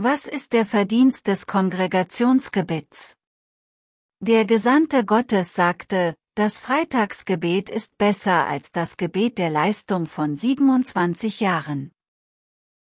Was ist der Verdienst des Kongregationsgebets? Der Gesandte Gottes sagte, das Freitagsgebet ist besser als das Gebet der Leistung von 27 Jahren.